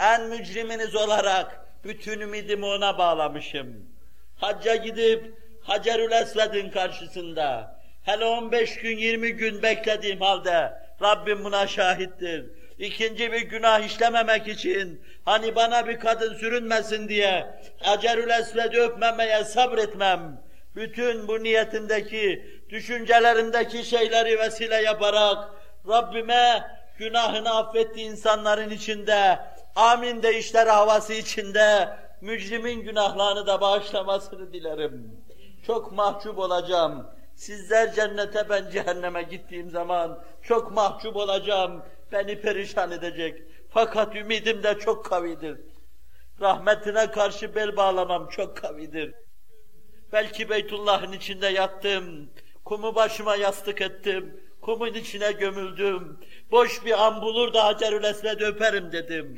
en mücriminiz olarak bütün ümidimi ona bağlamışım. Hacca gidip Hacerül Esved'in karşısında hele 15 gün 20 gün beklediğim halde Rabbim buna şahittir. İkinci bir günah işlememek için hani bana bir kadın sürünmesin diye Hacerül Esved'i öpmemeye sabretmem. Bütün bu niyetindeki, düşüncelerindeki şeyleri vesile yaparak Rabbime günahını affettiği insanların içinde, amin de işler havası içinde mücrimin günahlarını da bağışlamasını dilerim. Çok mahcup olacağım. Sizler cennete ben cehenneme gittiğim zaman çok mahcup olacağım. Beni perişan edecek. Fakat ümidim de çok kavidir. Rahmetine karşı bel bağlamam çok kavidir. Belki Beytullah'ın içinde yattım. Kumu başıma yastık ettim. Kumun içine gömüldüm. Boş bir an bulur da Hacerül öperim dedim.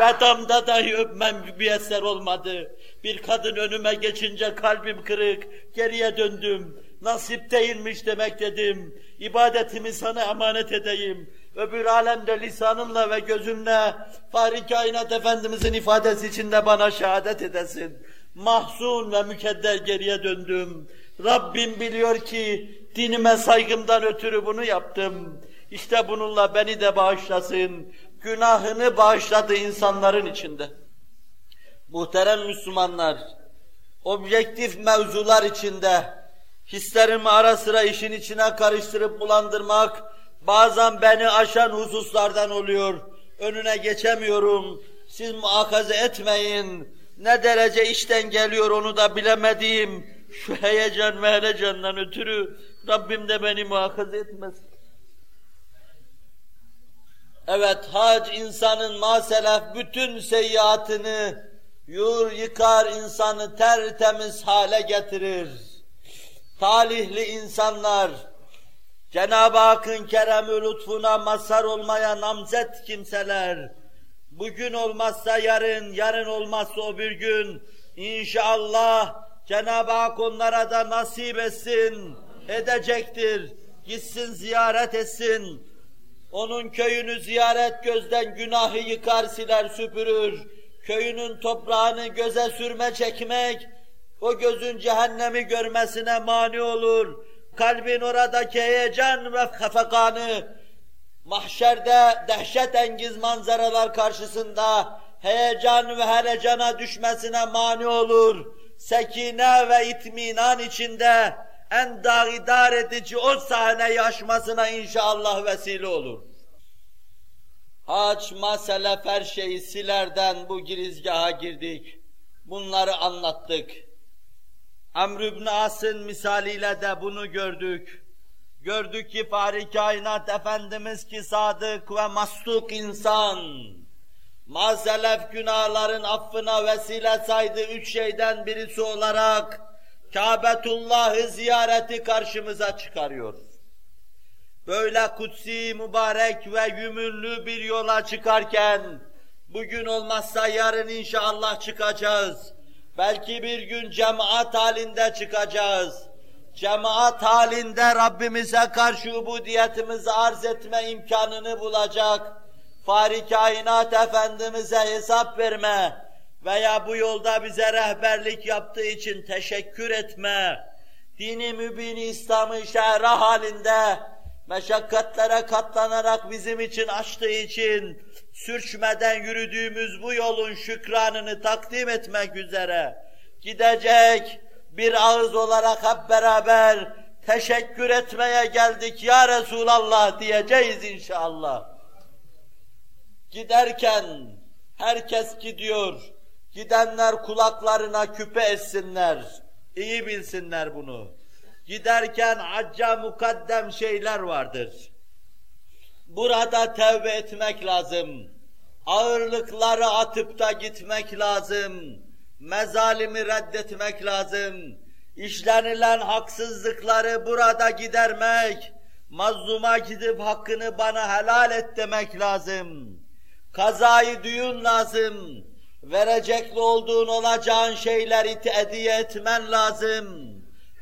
Vedamda dahi öpmem bir eser olmadı. Bir kadın önüme geçince kalbim kırık, geriye döndüm. Nasip değilmiş demek dedim. İbadetimi sana emanet edeyim. Öbür alemde lisanınla ve gözünle Fahri Kainat Efendimizin ifadesi içinde bana şehadet edesin. Mahzun ve mükedder geriye döndüm. Rabbim biliyor ki dinime saygımdan ötürü bunu yaptım. İşte bununla beni de bağışlasın. Günahını bağışladı insanların içinde. Muhterem Müslümanlar, objektif mevzular içinde hislerimi ara sıra işin içine karıştırıp bulandırmak bazen beni aşan hususlardan oluyor. Önüne geçemiyorum. Siz muakaze etmeyin. Ne derece işten geliyor onu da bilemediğim şu heyecan ve heyecandan ötürü Rabbim de beni muakaze etmesin. Evet hac insanın maselef bütün seyyiatını yur yıkar insanı tertemiz hale getirir. Talihli insanlar Cenab-ı Hakk'ın kerem lütfuna mazhar olmaya namzet kimseler bugün olmazsa yarın, yarın olmazsa o bir gün inşallah Cenab-ı Hak onlara da nasip etsin, edecektir. Gitsin ziyaret etsin. Onun köyünü ziyaret gözden günahı yıkar siler süpürür. Köyünün toprağını göze sürme çekmek, o gözün cehennemi görmesine mani olur. Kalbin oradaki heyecan ve kafekanı, mahşerde dehşet engiz manzaralar karşısında heyecan ve helecana düşmesine mani olur. Sekine ve itminan içinde en dağidar edici o sahneyi aşmasına inşallah vesile olur. Haç, mesele, her şeyi silerden bu girizgaha girdik. Bunları anlattık. Amr ibn As'ın misaliyle de bunu gördük. Gördük ki Fahri Kainat Efendimiz ki sadık ve mastuk insan. Mazelef günahların affına vesile saydı üç şeyden birisi olarak Kâbetullah'ı ziyareti karşımıza çıkarıyor. Böyle kutsi, mübarek ve yümünlü bir yola çıkarken, bugün olmazsa yarın inşallah çıkacağız. Belki bir gün cemaat halinde çıkacağız. Cemaat halinde Rabbimize karşı ubudiyetimizi arz etme imkanını bulacak. Fahri kainat Efendimiz'e hesap verme veya bu yolda bize rehberlik yaptığı için teşekkür etme. Dini mübini İslam'ı şehra halinde meşakkatlere katlanarak bizim için açtığı için sürçmeden yürüdüğümüz bu yolun şükranını takdim etmek üzere gidecek bir ağız olarak hep beraber teşekkür etmeye geldik ya Resulallah diyeceğiz inşallah. Giderken herkes gidiyor. Gidenler kulaklarına küpe etsinler. İyi bilsinler bunu. Giderken acca mukaddem şeyler vardır. Burada tevbe etmek lazım. Ağırlıkları atıp da gitmek lazım. Mezalimi reddetmek lazım. İşlenilen haksızlıkları burada gidermek, mazluma gidip hakkını bana helal et demek lazım. Kazayı düğün lazım. Verecekli olduğun olacağın şeyleri hediye etmen lazım.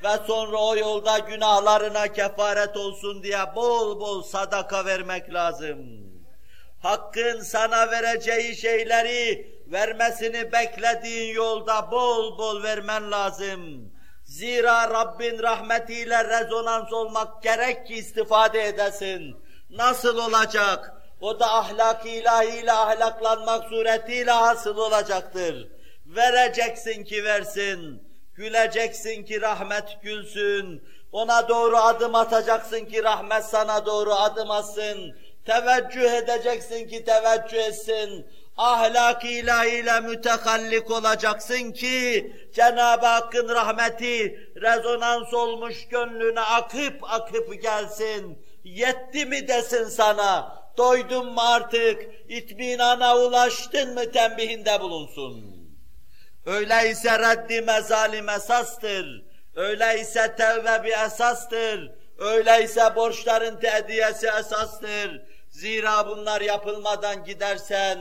Ve sonra o yolda günahlarına kefaret olsun diye bol bol sadaka vermek lazım. Hakkın sana vereceği şeyleri vermesini beklediğin yolda bol bol vermen lazım. Zira Rabbin rahmetiyle rezonans olmak gerek ki istifade edesin. Nasıl olacak? O da ahlak ilahiyle ahlaklanmak suretiyle hasıl olacaktır. Vereceksin ki versin, güleceksin ki rahmet gülsün, ona doğru adım atacaksın ki rahmet sana doğru adım atsın, teveccüh edeceksin ki teveccüh etsin, ahlak ilahiyle mütekallik olacaksın ki Cenab-ı Hakk'ın rahmeti rezonans olmuş gönlüne akıp akıp gelsin. Yetti mi desin sana, doydun mu artık, itminana ulaştın mı tembihinde bulunsun. Öyleyse reddi mezalim esastır. Öyleyse tevbe bir esastır. Öyleyse borçların teediyesi esastır. Zira bunlar yapılmadan gidersen,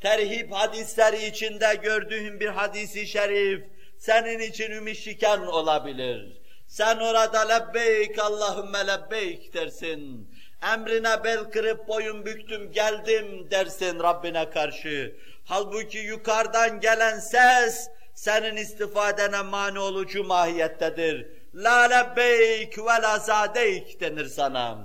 terhip hadisleri içinde gördüğün bir hadisi şerif, senin için ümit olabilir. Sen orada lebbeyk Allahümme lebbeyk dersin. Emrine bel kırıp boyun büktüm geldim dersin Rabbine karşı. Halbuki yukarıdan gelen ses senin istifadene mani olucu mahiyettedir. La lebbeyk ve la zadeyk denir sana.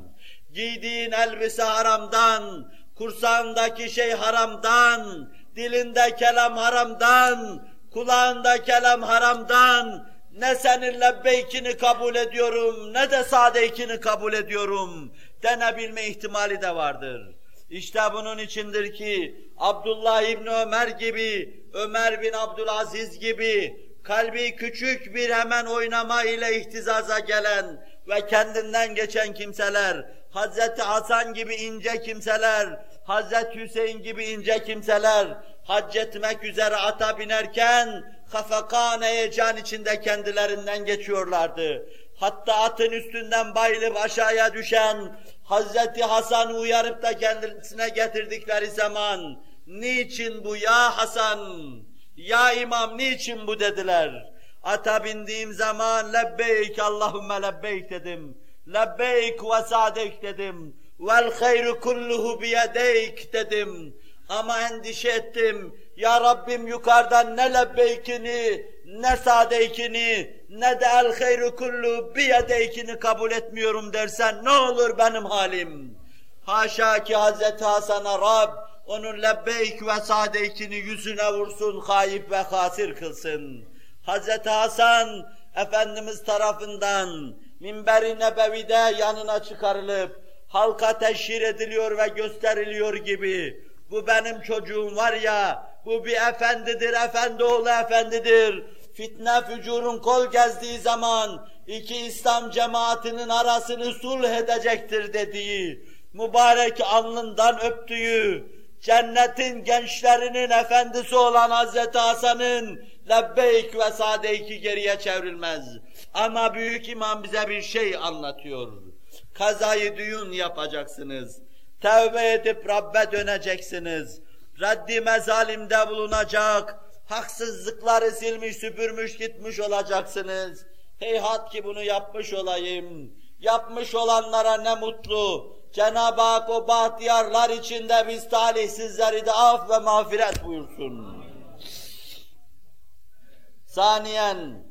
Giydiğin elbise haramdan, kursağındaki şey haramdan, dilinde kelam haramdan, kulağında kelam haramdan, ne senin lebbeykini kabul ediyorum, ne de sadeykini kabul ediyorum denebilme ihtimali de vardır. İşte bunun içindir ki Abdullah İbni Ömer gibi, Ömer bin Abdülaziz gibi kalbi küçük bir hemen oynama ile ihtizaza gelen ve kendinden geçen kimseler, Hazreti Hasan gibi ince kimseler, Hazreti Hüseyin gibi ince kimseler, hac etmek üzere ata binerken hafakan heyecan içinde kendilerinden geçiyorlardı. Hatta atın üstünden bayılıp aşağıya düşen Hazreti Hasan'ı uyarıp da kendisine getirdikleri zaman niçin bu ya Hasan, ya İmam niçin bu dediler. Ata bindiğim zaman lebbeyk Allahümme lebbeyk dedim. Lebbeyk ve sadek dedim. Vel hayru kulluhu biyedeyk dedim. Ama endişe ettim. Ya Rabbim yukarıdan ne lebbeykini, ne sadeykini, ne de el hayru kullu biyedeykini kabul etmiyorum dersen ne olur benim halim? Haşa ki Hazreti Hasan'a Rab onun lebbeyk ve sadeykini yüzüne vursun, hayip ve hasir kılsın. Hazreti Hasan Efendimiz tarafından minber-i nebevide yanına çıkarılıp halka teşhir ediliyor ve gösteriliyor gibi bu benim çocuğum var ya bu bir efendidir, efendi oğlu efendidir fitne fücurun kol gezdiği zaman iki İslam cemaatinin arasını sulh edecektir dediği, mübarek alnından öptüğü, cennetin gençlerinin efendisi olan Hazreti Hasan'ın lebbeyk ve sadeyki geriye çevrilmez. Ama büyük imam bize bir şey anlatıyor. Kazayı düğün yapacaksınız. Tevbe edip Rabbe döneceksiniz. Reddi mezalimde bulunacak, haksızlıkları silmiş, süpürmüş gitmiş olacaksınız. Heyhat ki bunu yapmış olayım. Yapmış olanlara ne mutlu. Cenab-ı Hak o bahtiyarlar içinde biz talihsizleri de af ve mağfiret buyursun. Saniyen,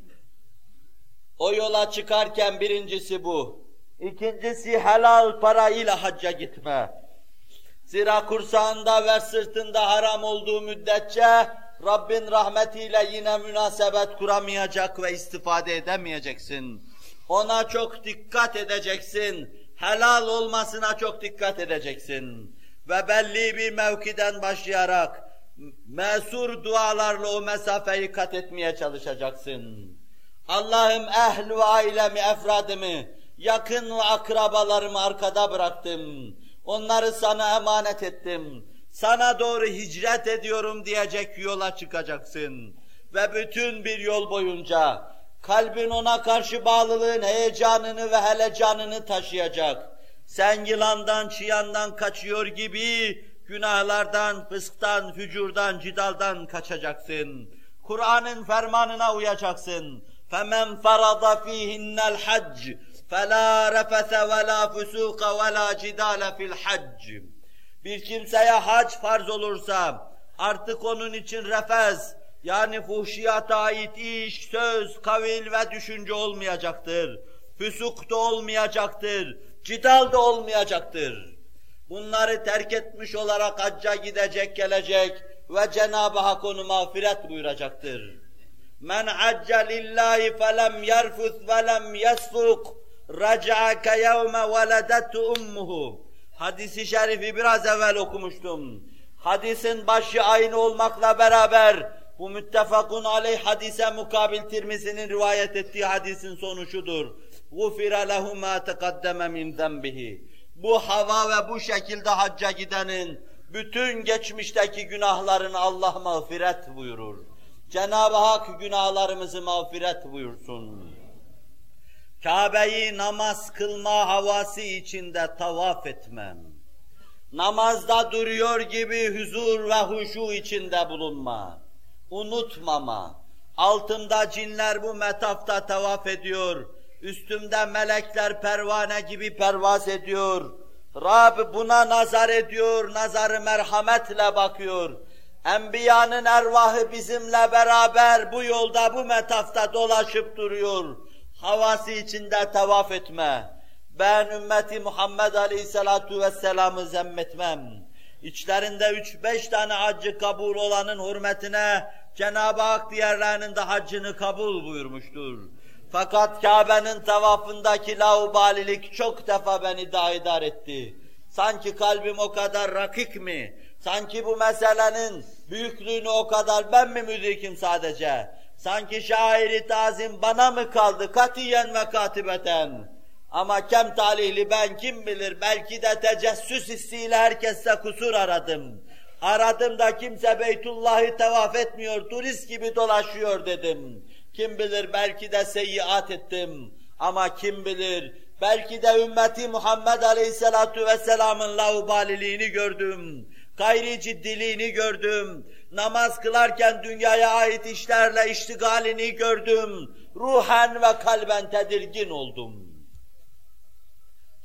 o yola çıkarken birincisi bu. İkincisi helal parayla hacca gitme. Zira kursağında ve sırtında haram olduğu müddetçe Rabbin rahmetiyle yine münasebet kuramayacak ve istifade edemeyeceksin. Ona çok dikkat edeceksin. Helal olmasına çok dikkat edeceksin. Ve belli bir mevkiden başlayarak mesur dualarla o mesafeyi kat etmeye çalışacaksın. Allah'ım ehl ve ailemi, efradımı, yakın ve akrabalarımı arkada bıraktım. Onları sana emanet ettim sana doğru hicret ediyorum diyecek yola çıkacaksın. Ve bütün bir yol boyunca kalbin ona karşı bağlılığın heyecanını ve helecanını taşıyacak. Sen yılandan, çıyandan kaçıyor gibi günahlardan, fısktan, fücurdan, cidaldan kaçacaksın. Kur'an'ın fermanına uyacaksın. فَمَنْ فَرَضَ ف۪يهِنَّ الْحَجِّ فَلَا رَفَثَ وَلَا فُسُوقَ وَلَا جِدَالَ فِي الْحَجِّ bir kimseye hac farz olursa artık onun için refez yani fuhşiyata ait iş, söz, kavil ve düşünce olmayacaktır. Füsuk da olmayacaktır. Cidal da olmayacaktır. Bunları terk etmiş olarak hacca gidecek, gelecek ve Cenab-ı Hak onu mağfiret buyuracaktır. Men acca lillahi felem yerfus ve lem yesfuk raca'a ke yevme veledetu ummuhu. Hadisi şerifi biraz evvel okumuştum. Hadisin başı aynı olmakla beraber bu müttefakun aleyh hadise mukabil Tirmizi'nin rivayet ettiği hadisin sonu şudur. غُفِرَ لَهُ مَا تَقَدَّمَ مِنْ ذَنْبِهِ Bu hava ve bu şekilde hacca gidenin bütün geçmişteki günahlarını Allah mağfiret buyurur. Cenab-ı Hak günahlarımızı mağfiret buyursun. Kabe'yi namaz kılma havası içinde tavaf etmem. Namazda duruyor gibi huzur ve huşu içinde bulunma. Unutmama. Altımda cinler bu metafta tavaf ediyor. Üstümde melekler pervane gibi pervaz ediyor. Rab buna nazar ediyor, nazarı merhametle bakıyor. Enbiyanın ervahı bizimle beraber bu yolda, bu metafta dolaşıp duruyor. Havası içinde tavaf etme. Ben ümmeti Muhammed Aleyhisselatu Vesselam'ı zemmetmem. İçlerinde üç beş tane haccı kabul olanın hürmetine Cenab-ı Hak diğerlerinin de haccını kabul buyurmuştur. Fakat Kabe'nin tavafındaki laubalilik çok defa beni daidar etti. Sanki kalbim o kadar rakik mi? Sanki bu meselenin büyüklüğünü o kadar ben mi müdrikim sadece? Sanki şairi tazim bana mı kaldı katiyen ve katibeten? Ama kem talihli ben kim bilir belki de tecessüs hissiyle herkeste kusur aradım. Aradım da kimse Beytullah'ı tevaf etmiyor, turist gibi dolaşıyor dedim. Kim bilir belki de seyyiat ettim. Ama kim bilir belki de ümmeti Muhammed Aleyhisselatu Vesselam'ın laubaliliğini gördüm. Gayri ciddiliğini gördüm. Namaz kılarken dünyaya ait işlerle iştigalini gördüm. Ruhen ve kalben tedirgin oldum.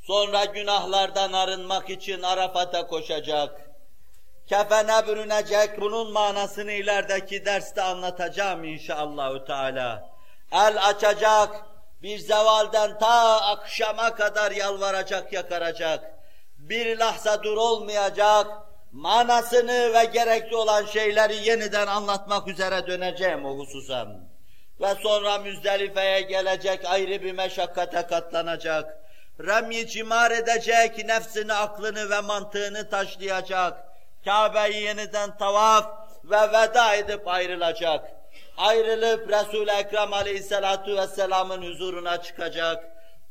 Sonra günahlardan arınmak için Arafat'a koşacak. Kefene bürünecek, bunun manasını ilerideki derste anlatacağım inşallahü teala. El açacak, bir zevalden ta akşama kadar yalvaracak, yakaracak. Bir lahza dur olmayacak, manasını ve gerekli olan şeyleri yeniden anlatmak üzere döneceğim o hususa. Ve sonra Müzdelife'ye gelecek, ayrı bir meşakkate katlanacak Remy cimar edecek, nefsini, aklını ve mantığını taşlayacak. Kabe'yi yeniden tavaf ve veda edip ayrılacak. Ayrılıp Resul-i Ekrem aleyhissalatu vesselamın huzuruna çıkacak.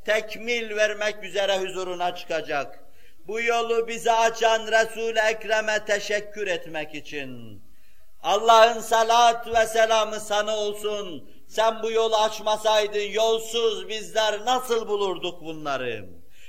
Tekmil vermek üzere huzuruna çıkacak. Bu yolu bize açan Resul-i Ekrem'e teşekkür etmek için. Allah'ın salat ve selamı sana olsun. Sen bu yolu açmasaydın yolsuz bizler nasıl bulurduk bunları?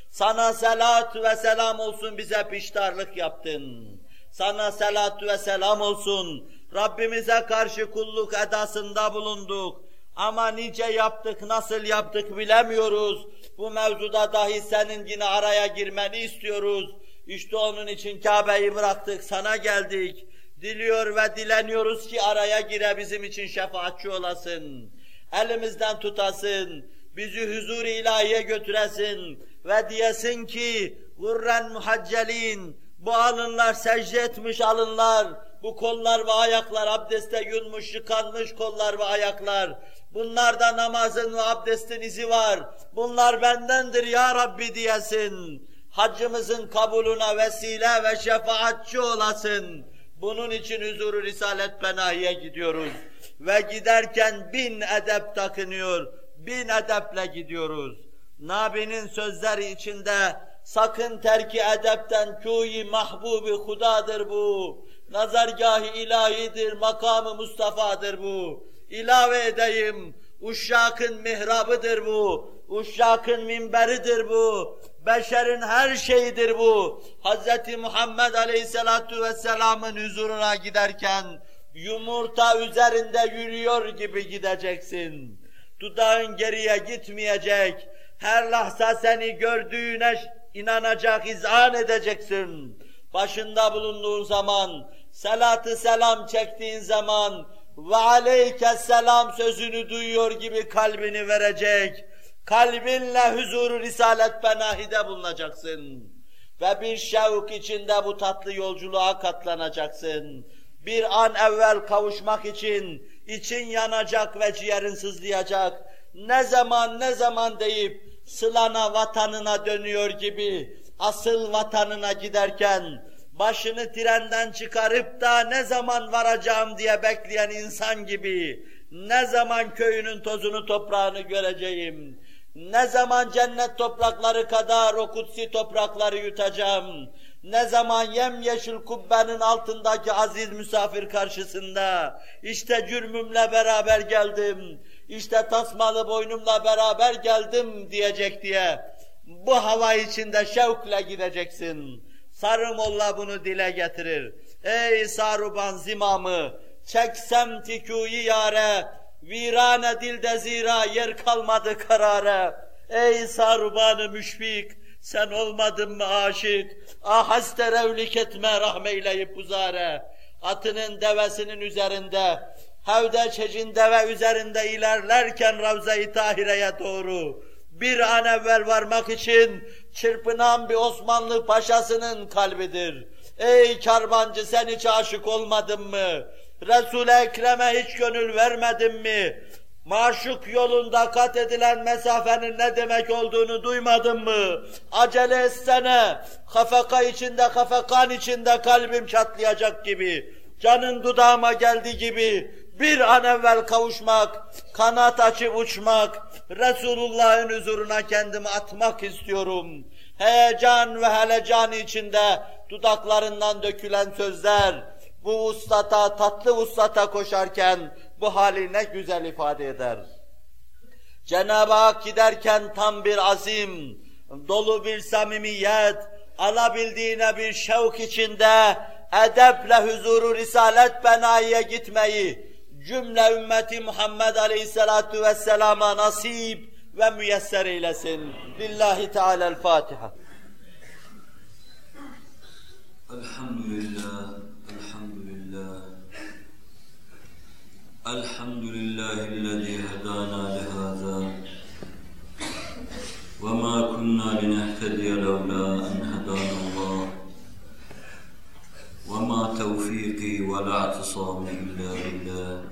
Sana selat ve selam olsun bize piştarlık yaptın. Sana selat ve selam olsun. Rabbimize karşı kulluk edasında bulunduk. Ama nice yaptık, nasıl yaptık bilemiyoruz. Bu mevzuda dahi senin yine araya girmeni istiyoruz. İşte onun için Kabe'yi bıraktık, sana geldik. Diliyor ve dileniyoruz ki araya gire bizim için şefaatçi olasın. Elimizden tutasın, bizi huzur ilahiye götüresin ve diyesin ki gurren muhaccelin bu alınlar secde etmiş alınlar, bu kollar ve ayaklar abdeste yunmuş, yıkanmış kollar ve ayaklar. Bunlarda namazın ve abdestin izi var. Bunlar bendendir ya Rabbi diyesin. Haccımızın kabuluna vesile ve şefaatçi olasın. Bunun için huzuru Risalet Penahi'ye gidiyoruz. Ve giderken bin edep takınıyor, bin edeple gidiyoruz. Nabi'nin sözleri içinde sakın terki edepten kuyi mahbubi hudadır bu. Nazargahı ilahidir, makamı Mustafa'dır bu. İlave edeyim, uşşakın mihrabıdır bu, uşşakın minberidir bu, beşerin her şeyidir bu. Hz. Muhammed Aleyhisselatu Vesselam'ın huzuruna giderken yumurta üzerinde yürüyor gibi gideceksin. Dudağın geriye gitmeyecek. Her lahza seni gördüğüne inanacak, izan edeceksin. başında bulunduğun zaman, selatı selam çektiğin zaman ve aleyke selam sözünü duyuyor gibi kalbini verecek. Kalbinle huzuru risalet penahide bulunacaksın. Ve bir şevk içinde bu tatlı yolculuğa katlanacaksın. Bir an evvel kavuşmak için için yanacak ve ciğerin sızlayacak. Ne zaman ne zaman deyip sılana vatanına dönüyor gibi asıl vatanına giderken başını trenden çıkarıp da ne zaman varacağım diye bekleyen insan gibi ne zaman köyünün tozunu toprağını göreceğim, ne zaman cennet toprakları kadar o kutsi toprakları yutacağım, ne zaman yemyeşil kubbenin altındaki aziz misafir karşısında, işte cürmümle beraber geldim, işte tasmalı boynumla beraber geldim diyecek diye, bu hava içinde şevkle gideceksin. Sarı Molla bunu dile getirir. Ey saruban zimamı, çeksem tikuyi yare, virane dilde zira yer kalmadı karara. Ey sarubanı müşfik, sen olmadın mı aşık? Ah haste revlik etme rahmeyleyip uzare. Atının devesinin üzerinde, Havde çecin deve üzerinde ilerlerken Ravza-i Tahire'ye doğru bir an evvel varmak için çırpınan bir Osmanlı paşasının kalbidir. Ey karbancı sen hiç aşık olmadın mı? Resul-i Ekrem'e hiç gönül vermedin mi? Maşuk yolunda kat edilen mesafenin ne demek olduğunu duymadın mı? Acele etsene, kafaka içinde, kafekan içinde kalbim çatlayacak gibi, canın dudağıma geldi gibi, bir an evvel kavuşmak, kanat açıp uçmak, Resulullah'ın huzuruna kendimi atmak istiyorum. Heyecan ve helecan içinde dudaklarından dökülen sözler, bu ustata, tatlı ustata koşarken bu hali ne güzel ifade eder. Cenab-ı Hak giderken tam bir azim, dolu bir samimiyet, alabildiğine bir şevk içinde edeple huzuru risalet benayiye gitmeyi, cümle ümmeti Muhammed Aleyhisselatu Vesselam'a nasip ve müyesser eylesin. Lillahi Teala'l-Fatiha. Elhamdülillah, elhamdülillah. Elhamdülillahillezî hedâna lihâzâ. وما كنا لنهتدي لولا أن هدانا الله وما توفيقي ولا اعتصامي إلا بالله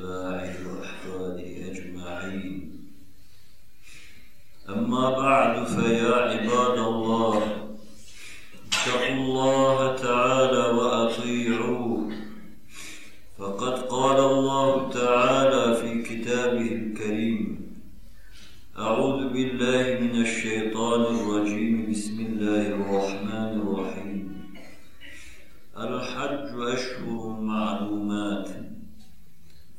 أما بعد فيا عباد الله اتقوا الله تعالى وأطيعوه. فقد قال الله تعالى في كتابه الكريم أعوذ بالله من الشيطان الرجيم. بسم الله الرحمن الرحيم. الحج أشهر معلومات.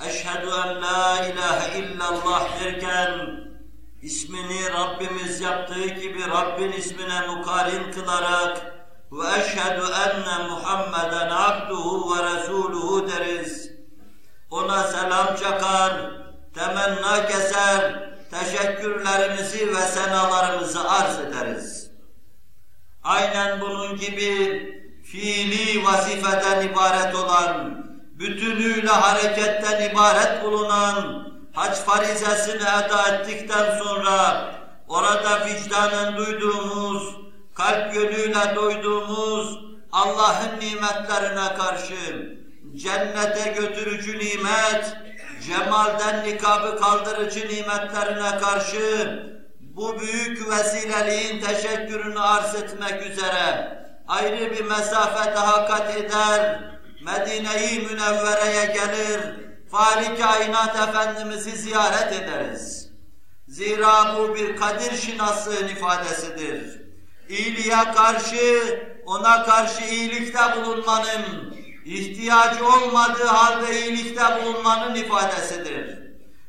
Eşhedü en la ilahe illallah derken ismini Rabbimiz yaptığı gibi Rabbin ismine mukarin kılarak ve eşhedü enne Muhammeden abduhu ve resuluhu deriz. Ona selam çakar, temenna keser, teşekkürlerimizi ve senalarımızı arz ederiz. Aynen bunun gibi fiili vazifeden ibaret olan, bütünüyle hareketten ibaret bulunan hac farizesini eda ettikten sonra orada vicdanen duyduğumuz, kalp yönüyle duyduğumuz Allah'ın nimetlerine karşı cennete götürücü nimet, cemalden nikabı kaldırıcı nimetlerine karşı bu büyük vesileliğin teşekkürünü arz etmek üzere ayrı bir mesafe daha kat eder, Medine-i Münevvere'ye gelir, Fahri Kainat Efendimiz'i ziyaret ederiz. Zira bu bir kadir şinasının ifadesidir. İyiliğe karşı, ona karşı iyilikte bulunmanın, ihtiyacı olmadığı halde iyilikte bulunmanın ifadesidir.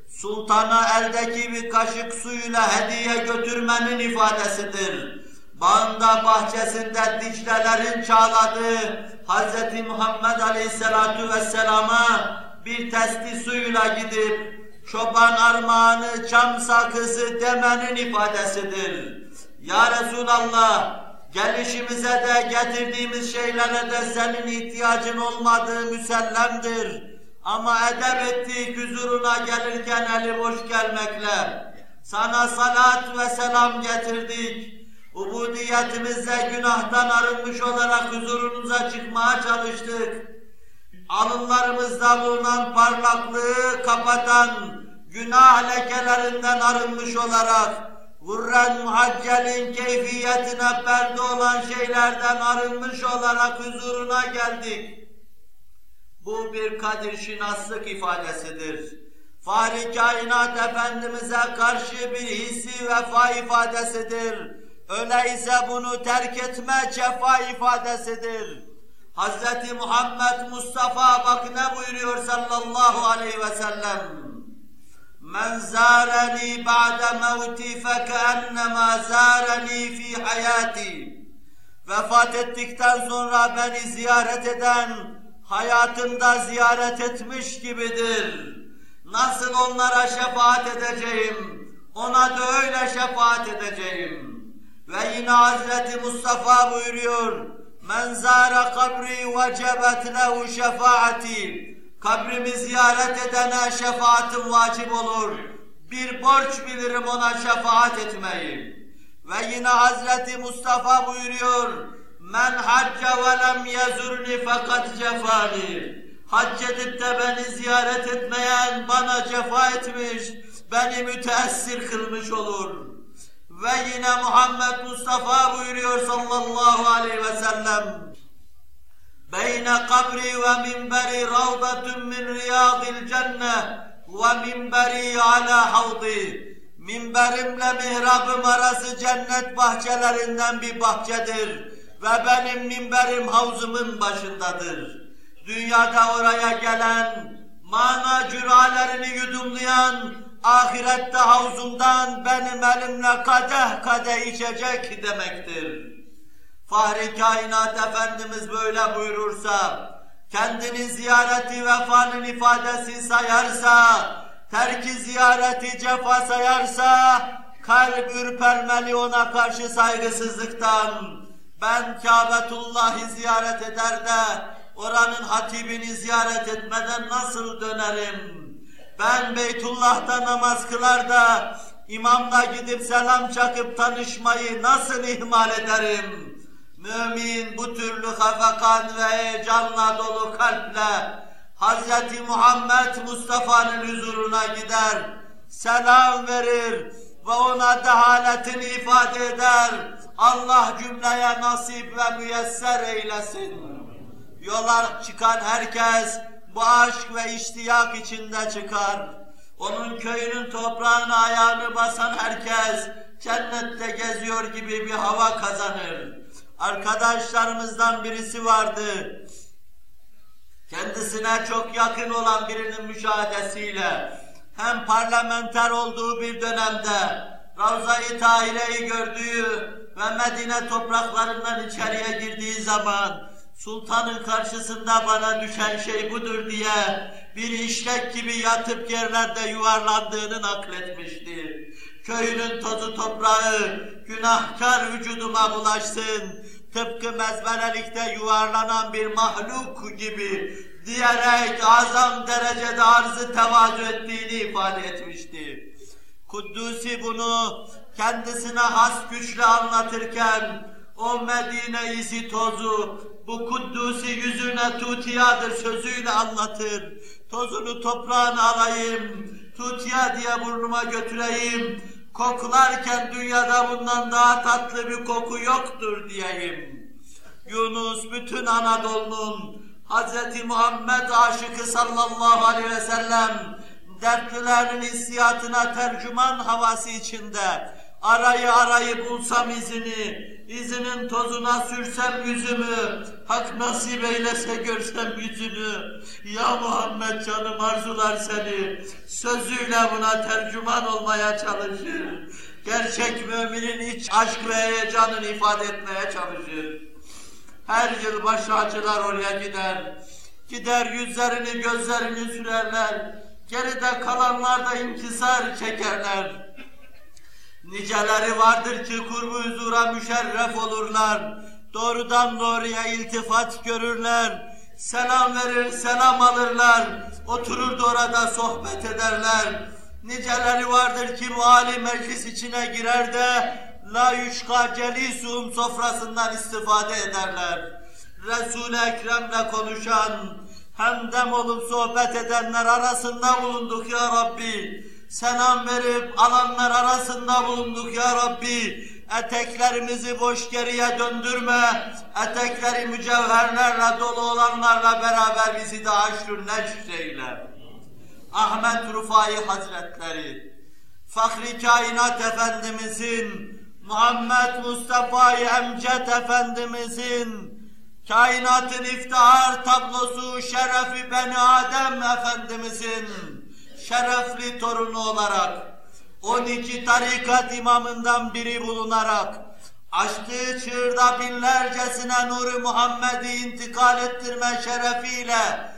Sultana eldeki bir kaşık suyuyla hediye götürmenin ifadesidir. Bağında bahçesinde diclelerin çağladığı Hz. Muhammed Aleyhisselatu Vesselam'a bir testi suyuyla gidip çoban armağanı, çam sakızı demenin ifadesidir. Ya Resulallah, gelişimize de getirdiğimiz şeylere de senin ihtiyacın olmadığı müsellemdir. Ama edep ettiği huzuruna gelirken eli boş gelmekle, sana salat ve selam getirdik. Ubudiyetimizde günahtan arınmış olarak huzurunuza çıkmaya çalıştık. Alınlarımızda bulunan parlaklığı kapatan günah lekelerinden arınmış olarak Gurren muhaccelin keyfiyetine perde olan şeylerden arınmış olarak huzuruna geldik. Bu bir kadir şinaslık ifadesidir. Fahri kainat Efendimiz'e karşı bir hissi vefa ifadesidir. Öyleyse bunu terk etme cefa ifadesidir. Hz. Muhammed Mustafa bak ne buyuruyor sallallahu aleyhi ve sellem. Men zâreni ba'de mevti fekennema zâreni fi hayati. Vefat ettikten sonra beni ziyaret eden hayatımda ziyaret etmiş gibidir. Nasıl onlara şefaat edeceğim, ona da öyle şefaat edeceğim. Ve yine Hazreti Mustafa buyuruyor, Men zâre kabri vecebet lehu şefaati. Kabrimi ziyaret edene şefaatim vacip olur. Bir borç bilirim ona şefaat etmeyi. Ve yine Hazreti Mustafa buyuruyor, Men hacca ve lem yezurni fakat cefani. Hac edip de beni ziyaret etmeyen bana cefa etmiş, beni müteessir kılmış olur. Ve yine Muhammed Mustafa buyuruyor sallallahu aleyhi ve sellem, Beyne kabri ve minberi ravdatun min riyadil cenne ve minberi ala havdi. Minberimle mihrabım arası cennet bahçelerinden bir bahçedir ve benim minberim havzumun başındadır. Dünyada oraya gelen, mana cüralerini yudumlayan, ahirette havzumdan benim elimle kadeh kadeh içecek demektir. Fahri kainat Efendimiz böyle buyurursa, kendini ziyareti vefanın ifadesi sayarsa, terki ziyareti cefa sayarsa, kalp ürpermeli ona karşı saygısızlıktan. Ben Kâbetullah'ı ziyaret eder de, oranın hatibini ziyaret etmeden nasıl dönerim? Ben Beytullah'ta namaz kılar da, imamla gidip selam çakıp tanışmayı nasıl ihmal ederim? Mümin bu türlü hafakan ve heyecanla dolu kalple Hz. Muhammed Mustafa'nın huzuruna gider, selam verir ve ona dehaletini ifade eder. Allah cümleye nasip ve müyesser eylesin. Yola çıkan herkes bu aşk ve iştiyak içinde çıkar. Onun köyünün toprağına ayağını basan herkes cennette geziyor gibi bir hava kazanır. Arkadaşlarımızdan birisi vardı. Kendisine çok yakın olan birinin müşahedesiyle hem parlamenter olduğu bir dönemde Ravza-i Tahire'yi gördüğü ve Medine topraklarından içeriye girdiği zaman sultanın karşısında bana düşen şey budur diye bir işlek gibi yatıp yerlerde yuvarlandığını nakletmişti. Köyünün tozu toprağı günahkar vücuduma bulaşsın, tıpkı mezbelelikte yuvarlanan bir mahluk gibi diyerek azam derecede arzı tevazu ettiğini ifade etmişti. Kuddusi bunu kendisine has güçle anlatırken o Medine izi tozu bu Kuddusi yüzüne tutiyadır sözüyle anlatır. Tozunu toprağına alayım, tutiya diye burnuma götüreyim, koklarken dünyada bundan daha tatlı bir koku yoktur diyeyim. Yunus bütün Anadolu'nun Hz. Muhammed aşıkı sallallahu aleyhi ve sellem dertlilerin hissiyatına tercüman havası içinde arayı arayı bulsam izini, izinin tozuna sürsem yüzümü, hak nasip eylese görsem yüzünü, ya Muhammed canım arzular seni, sözüyle buna tercüman olmaya çalışır. Gerçek müminin iç aşk ve heyecanını ifade etmeye çalışır. Her yıl başacılar oraya gider. Gider yüzlerini gözlerini sürerler. Geride kalanlar da inkisar çekerler. Niceleri vardır ki kurbu huzura müşerref olurlar. Doğrudan doğruya iltifat görürler. Selam verir, selam alırlar. Oturur da orada sohbet ederler. Niceleri vardır ki bu âli meclis içine girer de la yuşka celisum sofrasından istifade ederler. Resul-i Ekrem'le konuşan, hemdem olup sohbet edenler arasında bulunduk ya Rabbi. Selam verip alanlar arasında bulunduk ya Rabbi. Eteklerimizi boş geriye döndürme. Etekleri mücevherlerle dolu olanlarla beraber bizi de aşrü neşreyle. Ahmet Rufai Hazretleri, Fahri Kainat Efendimizin, Muhammed Mustafa-i Emcet Efendimizin, kainatın iftihar tablosu şerefi Beni Adem Efendimizin şerefli torunu olarak 12 tarikat imamından biri bulunarak açtığı çığırda binlercesine nuru Muhammed'i intikal ettirme şerefiyle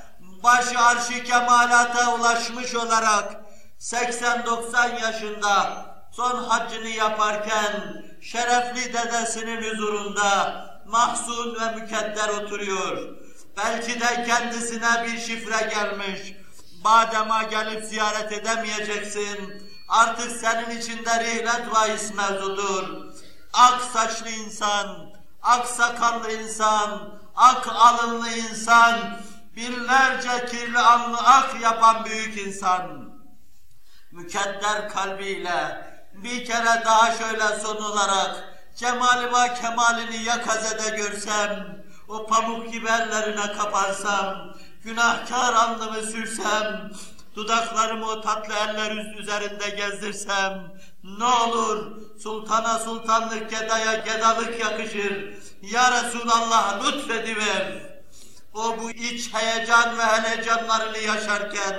baş arşı kemalata ulaşmış olarak 80-90 yaşında son haccını yaparken şerefli dedesinin huzurunda mahzun ve mükedder oturuyor. Belki de kendisine bir şifre gelmiş. Badema gelip ziyaret edemeyeceksin. Artık senin içinde rihlet vahis mevzudur. Ak saçlı insan, ak sakallı insan, ak alınlı insan, binlerce kirli alnı ak yapan büyük insan. Mükedder kalbiyle bir kere daha şöyle son olarak cemali ve kemalini yakazede görsem, o pamuk gibi ellerine kaparsam, günahkar alnımı sürsem, dudaklarımı o tatlı eller üzerinde gezdirsem, ne olur sultana sultanlık, gedaya gedalık yakışır. Ya Resulallah lütfediver. O bu iç heyecan ve heyecanlarını yaşarken,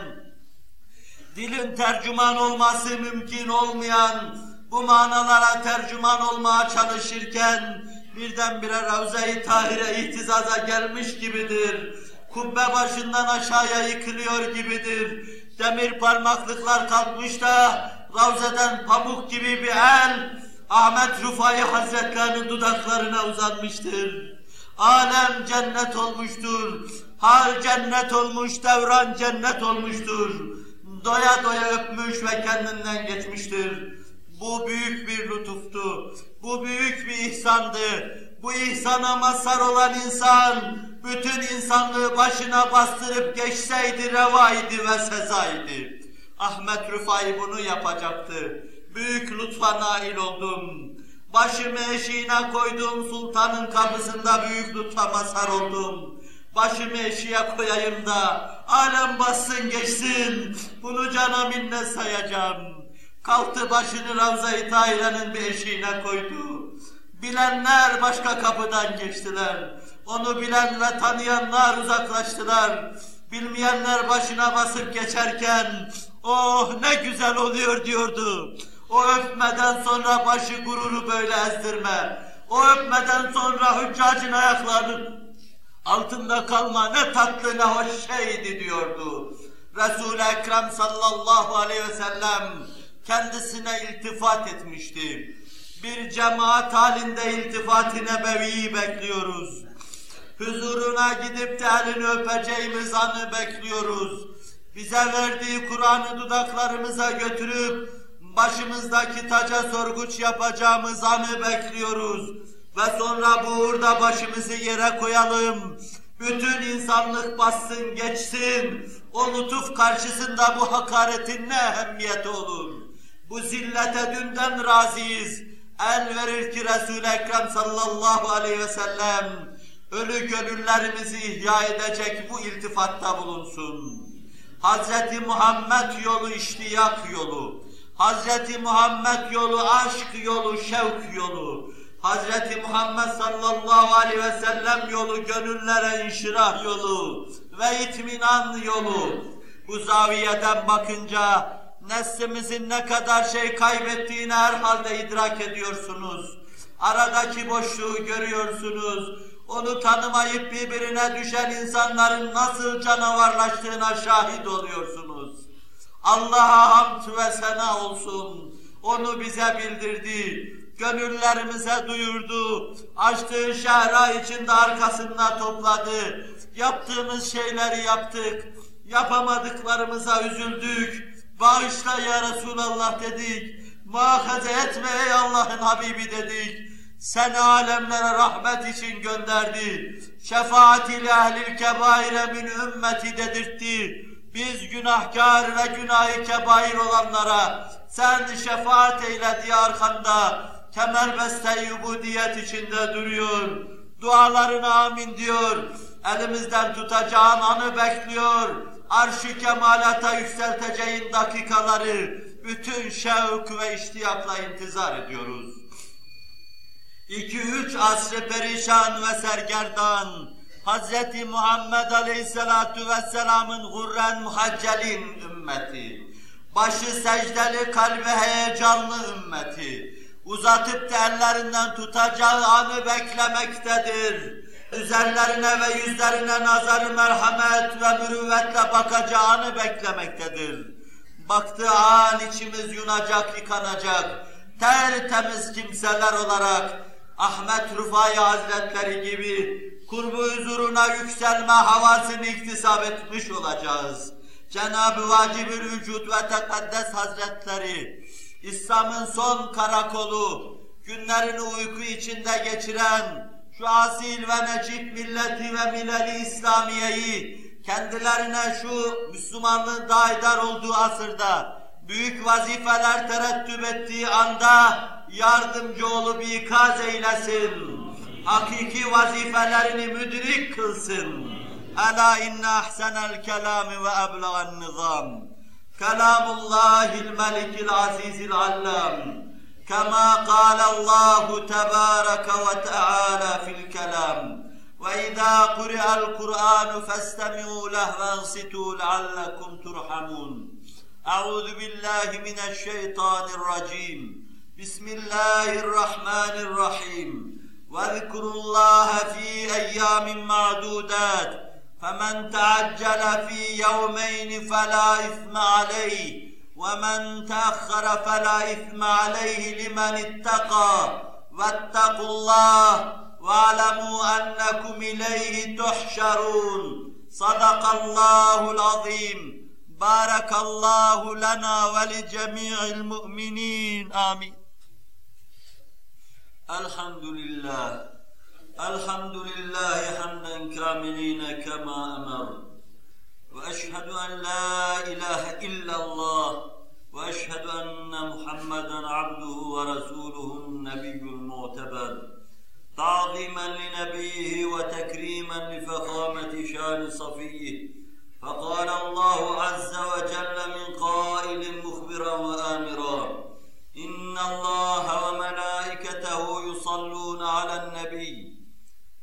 dilin tercüman olması mümkün olmayan bu manalara tercüman olmaya çalışırken birdenbire Ravza-i Tahir'e ihtizaza gelmiş gibidir. Kubbe başından aşağıya yıkılıyor gibidir. demir parmaklıklar kalkmış da Ravzeden pamuk gibi bir el Ahmet Rufai Hazretlerinin dudaklarına uzanmıştır. Alem cennet olmuştur. Hal cennet olmuş, devran cennet olmuştur. Doya doya öpmüş ve kendinden geçmiştir. Bu büyük bir lütuftu. Bu büyük bir ihsandı. Bu ihsana mazhar olan insan, bütün insanlığı başına bastırıp geçseydi revaydi ve sezaydı. Ahmet Rıfai bunu yapacaktı. Büyük lütfa nail oldum. Başımı eşiğine koyduğum sultanın kapısında büyük lütfa mazhar oldum. Başımı eşiğe koyayım da alem bassın geçsin. Bunu cana minnet sayacağım. Kalktı başını Ravza-i bir eşiğine koydu. Bilenler başka kapıdan geçtiler. Onu bilen ve tanıyanlar uzaklaştılar. Bilmeyenler başına basıp geçerken oh ne güzel oluyor diyordu. O öpmeden sonra başı gururu böyle ezdirme. O öpmeden sonra hüccacın ayaklarının altında kalma ne tatlı ne hoş şeydi diyordu. Resul-i Ekrem sallallahu aleyhi ve sellem kendisine iltifat etmişti. Bir cemaat halinde iltifat-ı nebeviyi bekliyoruz. Huzuruna gidip de elini öpeceğimiz anı bekliyoruz. Bize verdiği Kur'an'ı dudaklarımıza götürüp başımızdaki taca sorguç yapacağımız anı bekliyoruz. Ve sonra bu uğurda başımızı yere koyalım. Bütün insanlık bassın geçsin. O lütuf karşısında bu hakaretin ne ehemmiyeti olur. Bu zillete dünden razıyız. El verir ki Resul-i Ekrem sallallahu aleyhi ve sellem ölü gönüllerimizi ihya edecek bu iltifatta bulunsun. Hazreti Muhammed yolu iştiyak yolu, Hazreti Muhammed yolu aşk yolu, şevk yolu, Hazreti Muhammed sallallahu aleyhi ve sellem yolu gönüllere inşirah yolu ve itminan yolu. Bu zaviyeden bakınca neslimizin ne kadar şey kaybettiğini herhalde idrak ediyorsunuz. Aradaki boşluğu görüyorsunuz. Onu tanımayıp birbirine düşen insanların nasıl canavarlaştığına şahit oluyorsunuz. Allah'a hamd ve sena olsun. Onu bize bildirdi gönüllerimize duyurdu, açtığı şehra içinde arkasında topladı. Yaptığımız şeyleri yaptık, yapamadıklarımıza üzüldük. Bağışla ya Resulallah dedik, muhakaze etme ey Allah'ın Habibi dedik. Seni alemlere rahmet için gönderdi. Şefaat ile ehlil kebaire min ümmeti dedirtti. Biz günahkar ve günahı kebair olanlara sen şefaat eyle diye arkanda kemerbeste ubudiyet içinde duruyor. Dualarına amin diyor. Elimizden tutacağın anı bekliyor. Arş-ı kemalata yükselteceğin dakikaları bütün şevk ve iştiyakla intizar ediyoruz. İki üç asrı perişan ve sergerdan Hz. Muhammed Aleyhisselatu Vesselam'ın gurren muhaccelin ümmeti, başı secdeli kalbi heyecanlı ümmeti, uzatıp da ellerinden tutacağı anı beklemektedir. Üzerlerine ve yüzlerine nazar merhamet ve mürüvvetle bakacağını beklemektedir. Baktığı an içimiz yunacak, yıkanacak. Tertemiz kimseler olarak Ahmet Rufai Hazretleri gibi kurbu huzuruna yükselme havasını iktisap etmiş olacağız. Cenab-ı Vacib-ül Vücud ve Tekaddes Hazretleri İslam'ın son karakolu, günlerini uyku içinde geçiren şu asil ve necip milleti ve mileli İslamiye'yi kendilerine şu Müslümanlığın daidar olduğu asırda büyük vazifeler terettüp ettiği anda yardımcı olup ikaz eylesin. Hakiki vazifelerini müdrik kılsın. Ela inne ahsenel kelami ve eblagan nizam. Kelamullahil melikil azizil allam. كما قال الله تبارك وتعالى في الكلام وإذا قرئ القرآن فاستمعوا له وانصتوا لعلكم ترحمون. أعوذ بالله من الشيطان الرجيم. بسم الله الرحمن الرحيم. واذكروا الله في أيام معدودات فمن تعجل في يومين فلا إثم عليه. ومن تأخر فلا إثم عليه لمن اتقى واتقوا الله واعلموا أنكم إليه تحشرون. صدق الله العظيم. بارك الله لنا ولجميع المؤمنين. آمين. الحمد لله. الحمد لله حمدا كاملين كما أمر. وأشهد أن لا إله إلا الله وأشهد أن محمدا عبده ورسوله النبي المعتبر. تعظيما لنبيه وتكريما لفخامة شان صفيه. فقال الله عز وجل من قائل مخبرا وآمرا إن الله وملائكته يصلون على النبي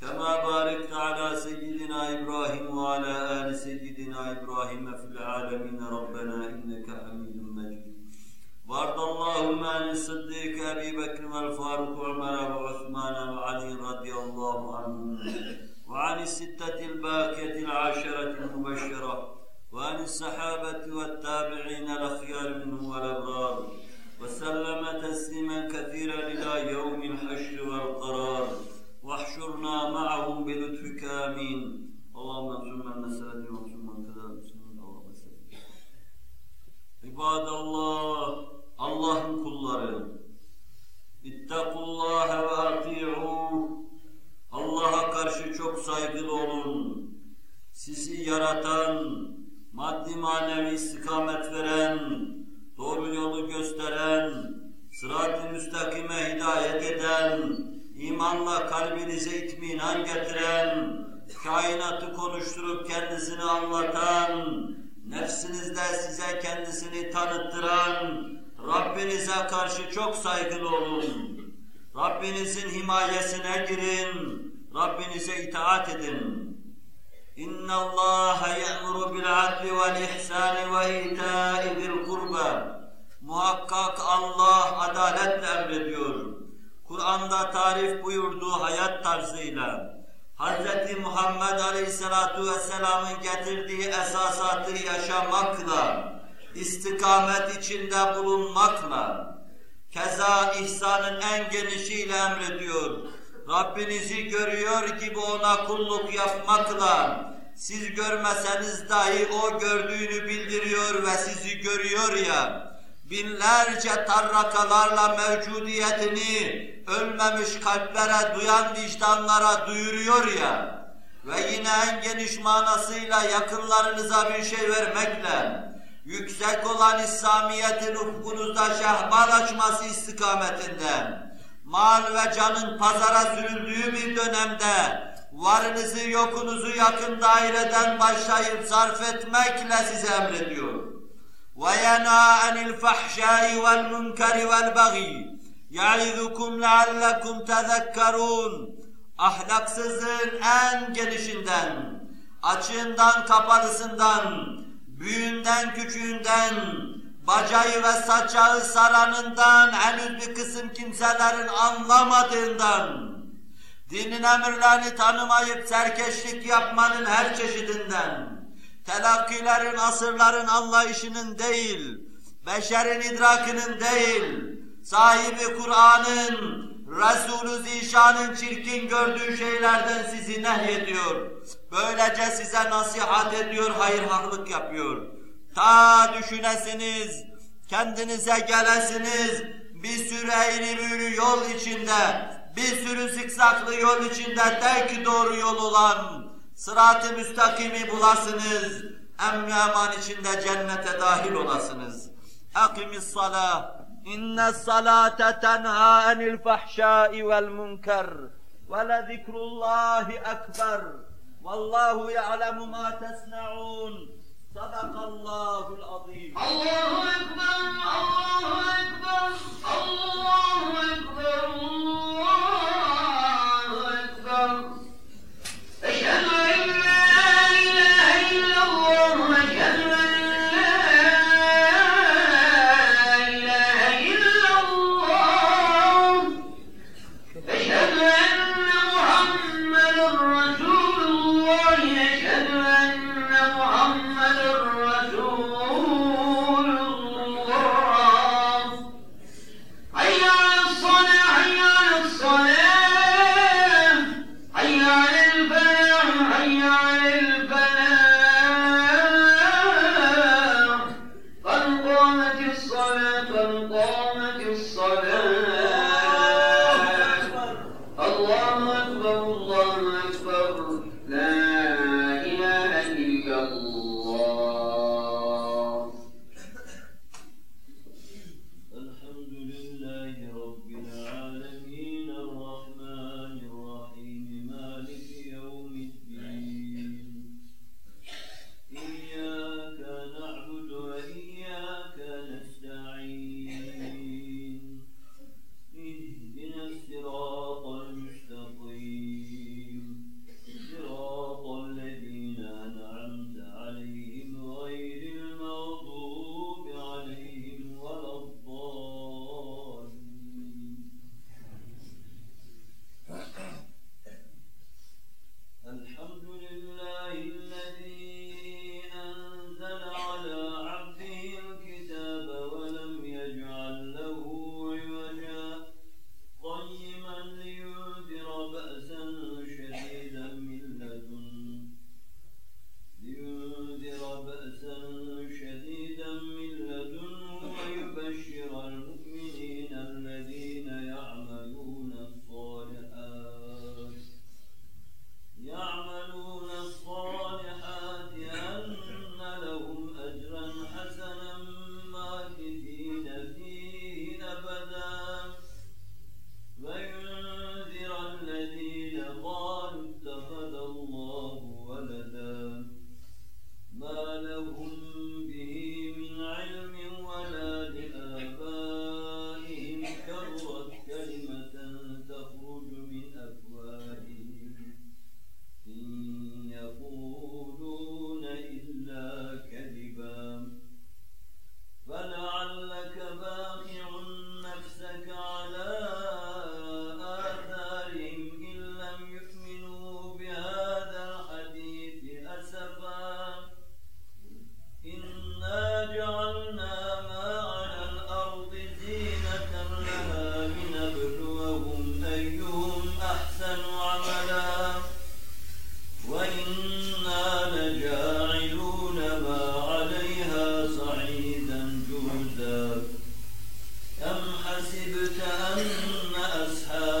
كما باركت على سيدنا إبراهيم وعلى آل سيدنا إبراهيم في العالمين ربنا إنك حميد مجيد. وارض اللهم عن الصديق أبي بكر والفاروق وعمر وعثمان وعلي رضي الله عنهم وعن الستة الباقية العشرة المبشرة وعن الصحابة والتابعين الأخيار منهم والأبرار وسلم تسليما كثيرا إلى يوم الحشر والقرار. واحشرنا معهم بلطفك آمين اللهم انصر من نسألني وانصر من كذا المسلمين اللهم سلم İbadallah, Allah'ın kulları, İttakullaha ve ati'uh, Allah'a karşı çok saygılı olun. Sizi yaratan, maddi manevi istikamet veren, doğru yolu gösteren, sırat-ı müstakime hidayet eden, imanla kalbinize itminan getiren, kainatı konuşturup kendisini anlatan, nefsinizde size kendisini tanıttıran, Rabbinize karşı çok saygılı olun. Rabbinizin himayesine girin, Rabbinize itaat edin. İnna Allah ya'muru bil adli vel ihsani ve ita'i zil kurba. Muhakkak Allah adaletle emrediyor. Kur'an'da tarif buyurduğu hayat tarzıyla, Hz. Muhammed Aleyhisselatu Vesselam'ın getirdiği esasatı yaşamakla, istikamet içinde bulunmakla, keza ihsanın en genişiyle emrediyor. Rabbinizi görüyor gibi ona kulluk yapmakla, siz görmeseniz dahi o gördüğünü bildiriyor ve sizi görüyor ya, binlerce tarrakalarla mevcudiyetini ölmemiş kalplere, duyan vicdanlara duyuruyor ya ve yine en geniş manasıyla yakınlarınıza bir şey vermekle yüksek olan İslamiyet'in ufkunuzda şehbal açması istikametinde mal ve canın pazara sürüldüğü bir dönemde varınızı yokunuzu yakın daireden başlayıp sarf etmekle size emrediyor. وَيَنَا عَنِ الْفَحْشَاءِ وَالْمُنْكَرِ وَالْبَغِيِ يَعِذُكُمْ لَعَلَّكُمْ تَذَكَّرُونَ Ahlaksızlığın en genişinden, açığından kapalısından, büyüğünden küçüğünden, bacayı ve saçağı saranından henüz bir kısım kimselerin anlamadığından, dinin emirlerini tanımayıp serkeşlik yapmanın her çeşidinden, telakkilerin, asırların anlayışının değil, beşerin idrakının değil, sahibi Kur'an'ın, Resulü Zişan'ın çirkin gördüğü şeylerden sizi nehyediyor. Böylece size nasihat ediyor, hayır haklık yapıyor. Ta düşünesiniz, kendinize gelesiniz, bir sürü eğri büğrü yol içinde, bir sürü zikzaklı yol içinde tek doğru yol olan sırat-ı müstakimi bulasınız, emni aman içinde cennete dahil olasınız. Akimis salah, inne salate tenha enil fahşai vel munker, ve le zikrullahi ekber, vallahu ya'lemu ma tesna'un. Sadakallahul azim. Allahu ekber, Allahu ekber, Allahu ekber, Allahu ekber. أشهد أن لا إله إلا الله وأشهد أن